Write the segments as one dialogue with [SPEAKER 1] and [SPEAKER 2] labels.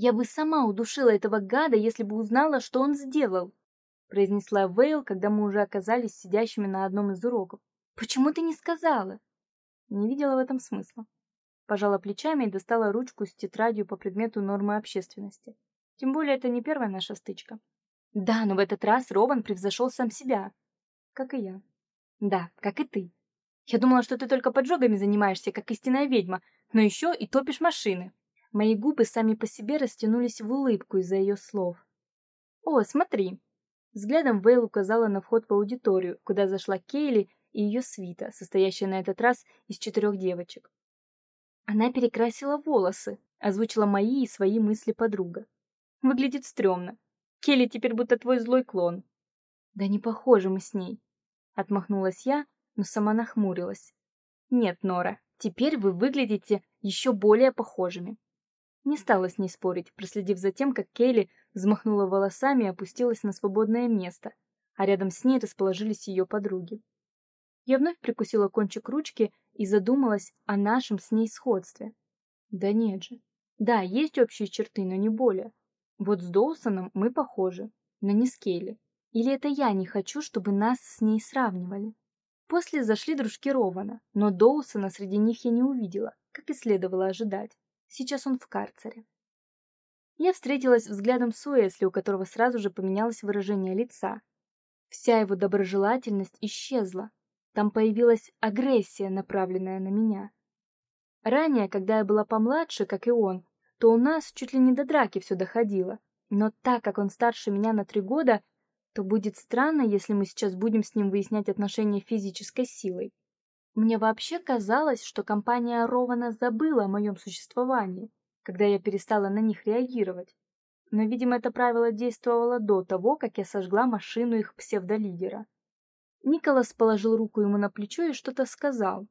[SPEAKER 1] Я бы сама удушила этого гада, если бы узнала, что он сделал, произнесла Вейл, когда мы уже оказались сидящими на одном из уроков. Почему ты не сказала? Не видела в этом смысла. Пожала плечами и достала ручку с тетрадью по предмету нормы общественности. Тем более это не первая наша стычка. Да, но в этот раз Рован превзошел сам себя. Как и я. Да, как и ты. Я думала, что ты только поджогами занимаешься, как истинная ведьма, но еще и топишь машины. Мои губы сами по себе растянулись в улыбку из-за ее слов. О, смотри. Взглядом Вейл указала на вход в аудиторию, куда зашла Кейли и ее свита, состоящая на этот раз из четырех девочек. Она перекрасила волосы, озвучила мои и свои мысли подруга. Выглядит стрёмно. Келли теперь будто твой злой клон. Да не похожи мы с ней. Отмахнулась я, но сама нахмурилась. Нет, Нора, теперь вы выглядите еще более похожими. Не стала с ней спорить, проследив за тем, как Келли взмахнула волосами и опустилась на свободное место, а рядом с ней расположились ее подруги. Я вновь прикусила кончик ручки и задумалась о нашем с ней сходстве. Да нет же. Да, есть общие черты, но не более. Вот с Доусоном мы похожи, но не с Келли. Или это я не хочу, чтобы нас с ней сравнивали? После зашли дружки Рована, но Доусона среди них я не увидела, как и следовало ожидать. Сейчас он в карцере. Я встретилась взглядом с Уэсли, у которого сразу же поменялось выражение лица. Вся его доброжелательность исчезла. Там появилась агрессия, направленная на меня. Ранее, когда я была помладше, как и он, то у нас чуть ли не до драки все доходило. Но так как он старше меня на три года, то будет странно, если мы сейчас будем с ним выяснять отношения физической силой. Мне вообще казалось, что компания Рована забыла о моем существовании, когда я перестала на них реагировать. Но, видимо, это правило действовало до того, как я сожгла машину их псевдолидера. Николас положил руку ему на плечо и что-то сказал.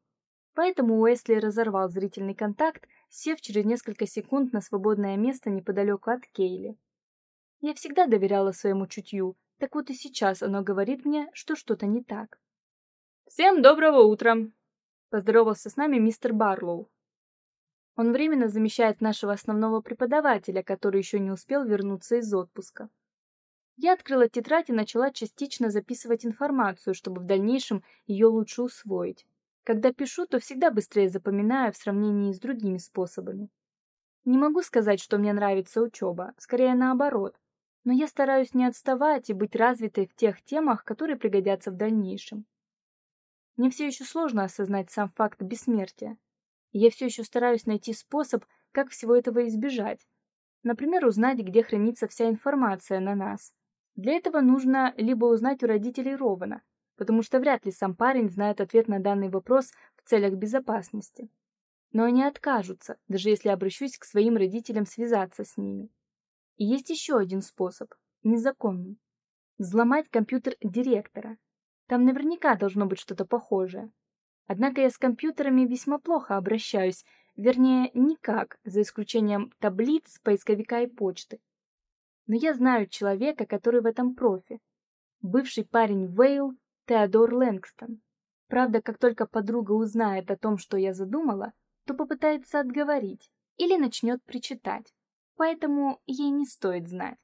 [SPEAKER 1] Поэтому Уэсли разорвал зрительный контакт, сев через несколько секунд на свободное место неподалеку от Кейли. Я всегда доверяла своему чутью, так вот и сейчас оно говорит мне, что что-то не так. «Всем доброго утра!» — поздоровался с нами мистер Барлоу. Он временно замещает нашего основного преподавателя, который еще не успел вернуться из отпуска. Я открыла тетрадь и начала частично записывать информацию, чтобы в дальнейшем ее лучше усвоить. Когда пишу, то всегда быстрее запоминаю в сравнении с другими способами. Не могу сказать, что мне нравится учеба, скорее наоборот но я стараюсь не отставать и быть развитой в тех темах, которые пригодятся в дальнейшем. Мне все еще сложно осознать сам факт бессмертия. Я все еще стараюсь найти способ, как всего этого избежать. Например, узнать, где хранится вся информация на нас. Для этого нужно либо узнать у родителей Рована, потому что вряд ли сам парень знает ответ на данный вопрос в целях безопасности. Но они откажутся, даже если обращусь к своим родителям связаться с ними. И есть еще один способ, незаконный. Взломать компьютер директора. Там наверняка должно быть что-то похожее. Однако я с компьютерами весьма плохо обращаюсь, вернее, никак, за исключением таблиц, поисковика и почты. Но я знаю человека, который в этом профи. Бывший парень Вейл Теодор Лэнгстон. Правда, как только подруга узнает о том, что я задумала, то попытается отговорить или начнет причитать поэтому ей не стоит знать.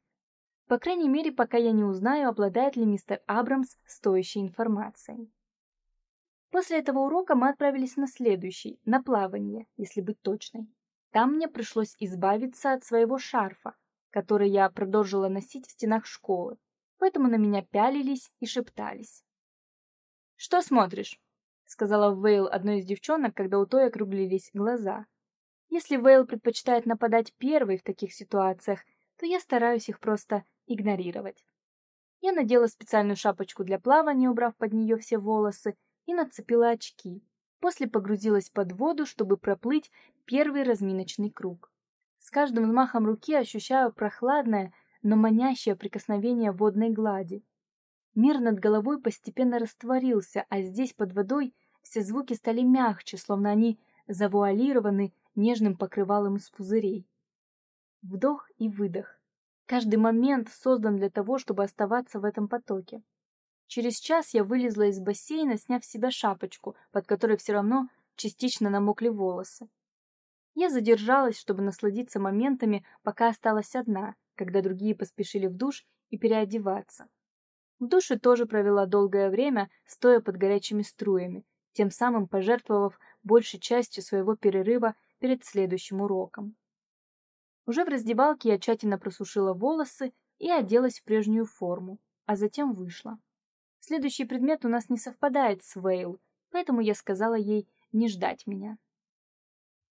[SPEAKER 1] По крайней мере, пока я не узнаю, обладает ли мистер Абрамс стоящей информацией. После этого урока мы отправились на следующий, на плавание, если быть точной. Там мне пришлось избавиться от своего шарфа, который я продолжила носить в стенах школы, поэтому на меня пялились и шептались. «Что смотришь?» — сказала Вейл одной из девчонок, когда у той округлились глаза. Если Вейл предпочитает нападать первой в таких ситуациях, то я стараюсь их просто игнорировать. Я надела специальную шапочку для плавания, убрав под нее все волосы, и нацепила очки. После погрузилась под воду, чтобы проплыть первый разминочный круг. С каждым взмахом руки ощущаю прохладное, но манящее прикосновение водной глади. Мир над головой постепенно растворился, а здесь под водой все звуки стали мягче, словно они завуалированы нежным покрывалом из пузырей. Вдох и выдох. Каждый момент создан для того, чтобы оставаться в этом потоке. Через час я вылезла из бассейна, сняв с себя шапочку, под которой все равно частично намокли волосы. Я задержалась, чтобы насладиться моментами, пока осталась одна, когда другие поспешили в душ и переодеваться. В душе тоже провела долгое время, стоя под горячими струями, тем самым пожертвовав большей частью своего перерыва перед следующим уроком. Уже в раздевалке я тщательно просушила волосы и оделась в прежнюю форму, а затем вышла. Следующий предмет у нас не совпадает с Вейл, поэтому я сказала ей не ждать меня.